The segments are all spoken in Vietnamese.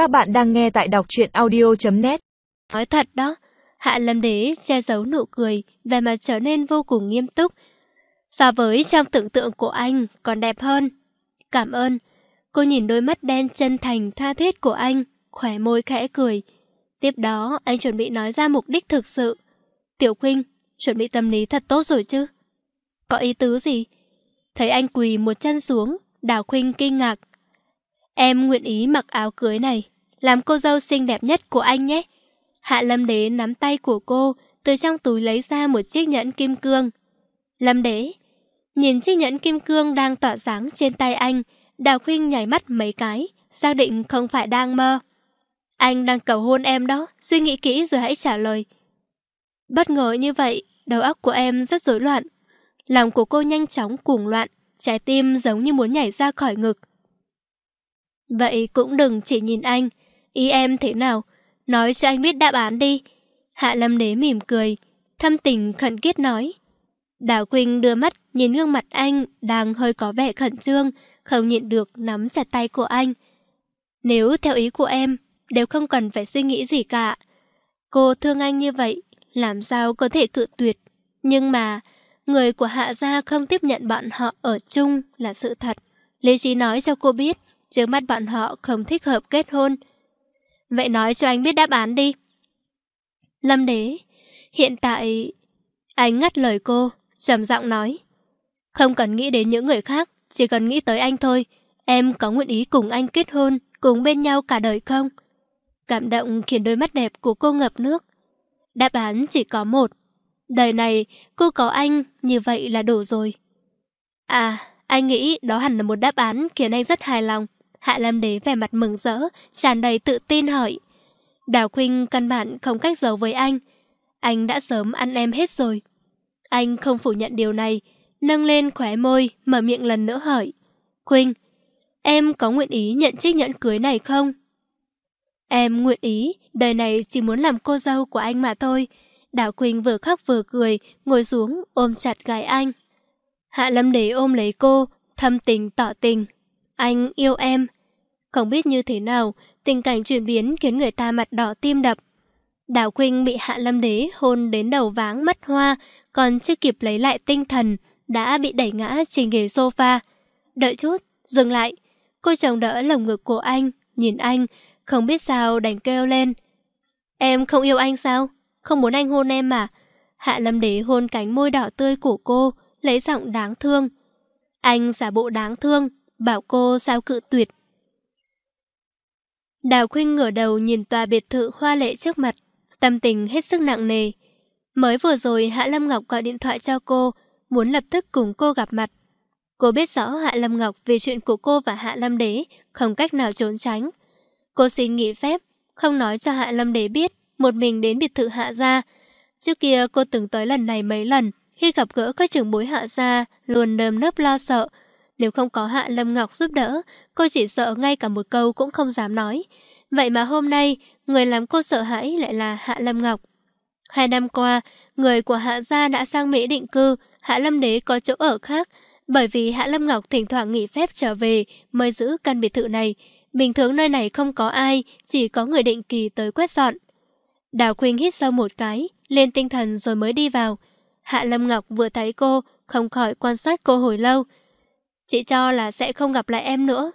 Các bạn đang nghe tại đọc truyện audio.net Nói thật đó, Hạ Lâm Đế che giấu nụ cười, về mặt trở nên vô cùng nghiêm túc. So với trong tưởng tượng của anh còn đẹp hơn. Cảm ơn. Cô nhìn đôi mắt đen chân thành tha thiết của anh, khỏe môi khẽ cười. Tiếp đó, anh chuẩn bị nói ra mục đích thực sự. Tiểu Khuynh, chuẩn bị tâm lý thật tốt rồi chứ? Có ý tứ gì? Thấy anh quỳ một chân xuống, Đào Khuynh kinh ngạc. Em nguyện ý mặc áo cưới này, làm cô dâu xinh đẹp nhất của anh nhé. Hạ Lâm Đế nắm tay của cô, từ trong túi lấy ra một chiếc nhẫn kim cương. Lâm Đế, nhìn chiếc nhẫn kim cương đang tỏa sáng trên tay anh, Đào Khuynh nhảy mắt mấy cái, xác định không phải đang mơ. Anh đang cầu hôn em đó, suy nghĩ kỹ rồi hãy trả lời. Bất ngờ như vậy, đầu óc của em rất rối loạn. Lòng của cô nhanh chóng cuồng loạn, trái tim giống như muốn nhảy ra khỏi ngực. Vậy cũng đừng chỉ nhìn anh, ý em thế nào, nói cho anh biết đáp án đi. Hạ Lâm Đế mỉm cười, thâm tình khẩn kiết nói. Đào Quỳnh đưa mắt nhìn gương mặt anh đang hơi có vẻ khẩn trương, không nhịn được nắm chặt tay của anh. Nếu theo ý của em, đều không cần phải suy nghĩ gì cả. Cô thương anh như vậy, làm sao có thể cự tuyệt. Nhưng mà, người của Hạ Gia không tiếp nhận bọn họ ở chung là sự thật. Lý trí nói cho cô biết, trước mắt bọn họ không thích hợp kết hôn. Vậy nói cho anh biết đáp án đi. Lâm đế, hiện tại... Anh ngắt lời cô, trầm giọng nói. Không cần nghĩ đến những người khác, chỉ cần nghĩ tới anh thôi. Em có nguyện ý cùng anh kết hôn, cùng bên nhau cả đời không? Cảm động khiến đôi mắt đẹp của cô ngập nước. Đáp án chỉ có một. Đời này, cô có anh, như vậy là đủ rồi. À, anh nghĩ đó hẳn là một đáp án khiến anh rất hài lòng. Hạ Lâm Đế vẻ mặt mừng rỡ, tràn đầy tự tin hỏi. Đào Khuynh căn bản không cách giấu với anh. Anh đã sớm ăn em hết rồi. Anh không phủ nhận điều này, nâng lên khóe môi, mở miệng lần nữa hỏi. Khuynh, em có nguyện ý nhận chiếc nhẫn cưới này không? Em nguyện ý, đời này chỉ muốn làm cô dâu của anh mà thôi. Đào Quỳnh vừa khóc vừa cười, ngồi xuống ôm chặt gái anh. Hạ Lâm Đế ôm lấy cô, thâm tình tỏ tình. Anh yêu em. Không biết như thế nào, tình cảnh chuyển biến khiến người ta mặt đỏ tim đập. Đào quynh bị Hạ Lâm Đế hôn đến đầu váng mắt hoa, còn chưa kịp lấy lại tinh thần, đã bị đẩy ngã trên ghế sofa. Đợi chút, dừng lại. Cô chồng đỡ lồng ngực của anh, nhìn anh, không biết sao đành kêu lên. Em không yêu anh sao? Không muốn anh hôn em mà. Hạ Lâm Đế hôn cánh môi đỏ tươi của cô, lấy giọng đáng thương. Anh giả bộ đáng thương, bảo cô sao cự tuyệt. Đào Khuynh ngửa đầu nhìn tòa biệt thự hoa lệ trước mặt, tâm tình hết sức nặng nề. Mới vừa rồi Hạ Lâm Ngọc gọi điện thoại cho cô, muốn lập tức cùng cô gặp mặt. Cô biết rõ Hạ Lâm Ngọc vì chuyện của cô và Hạ Lâm Đế, không cách nào trốn tránh. Cô xin nghỉ phép, không nói cho Hạ Lâm Đế biết, một mình đến biệt thự Hạ Gia. Trước kia cô từng tới lần này mấy lần, khi gặp gỡ các trưởng bối Hạ Gia, luôn nơm nớp lo sợ. Nếu không có Hạ Lâm Ngọc giúp đỡ, cô chỉ sợ ngay cả một câu cũng không dám nói. Vậy mà hôm nay, người làm cô sợ hãi lại là Hạ Lâm Ngọc. Hai năm qua, người của Hạ Gia đã sang Mỹ định cư, Hạ Lâm Đế có chỗ ở khác, bởi vì Hạ Lâm Ngọc thỉnh thoảng nghỉ phép trở về mới giữ căn biệt thự này. Bình thường nơi này không có ai, chỉ có người định kỳ tới quét dọn. Đào Khuynh hít sâu một cái, lên tinh thần rồi mới đi vào. Hạ Lâm Ngọc vừa thấy cô, không khỏi quan sát cô hồi lâu. Chị cho là sẽ không gặp lại em nữa.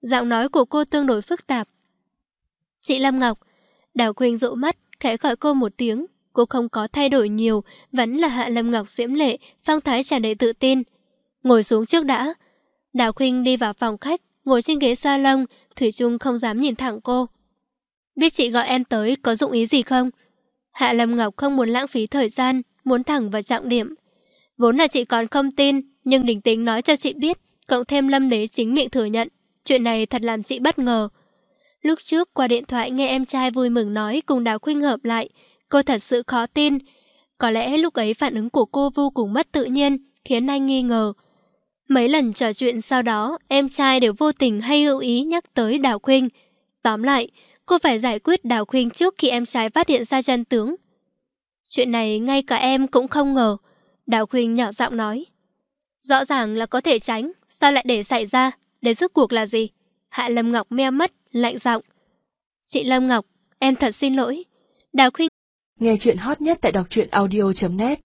Giọng nói của cô tương đối phức tạp. Chị Lâm Ngọc, Đào quỳnh dụ mắt, khẽ gọi cô một tiếng. Cô không có thay đổi nhiều, vẫn là Hạ Lâm Ngọc diễm lệ, phong thái tràn đầy tự tin. Ngồi xuống trước đã. Đào quỳnh đi vào phòng khách, ngồi trên ghế salon, Thủy Trung không dám nhìn thẳng cô. Biết chị gọi em tới có dụng ý gì không? Hạ Lâm Ngọc không muốn lãng phí thời gian, muốn thẳng vào trọng điểm. Vốn là chị còn không tin, nhưng đình tính nói cho chị biết, cộng thêm Lâm Đế chính miệng thừa nhận. Chuyện này thật làm chị bất ngờ. Lúc trước qua điện thoại nghe em trai vui mừng nói cùng Đào Khuynh hợp lại, cô thật sự khó tin. Có lẽ lúc ấy phản ứng của cô vô cùng mất tự nhiên, khiến anh nghi ngờ. Mấy lần trò chuyện sau đó, em trai đều vô tình hay hữu ý nhắc tới Đào Khuynh. Tóm lại, cô phải giải quyết Đào Khuynh trước khi em trai phát hiện ra chân tướng. Chuyện này ngay cả em cũng không ngờ. Đào Khuynh nhỏ giọng nói. Rõ ràng là có thể tránh, sao lại để xảy ra? Để rút cuộc là gì? Hạ Lâm Ngọc meo mắt, lạnh giọng. Chị Lâm Ngọc, em thật xin lỗi. Đào Khuynh Nghe chuyện hot nhất tại đọc truyện audio.net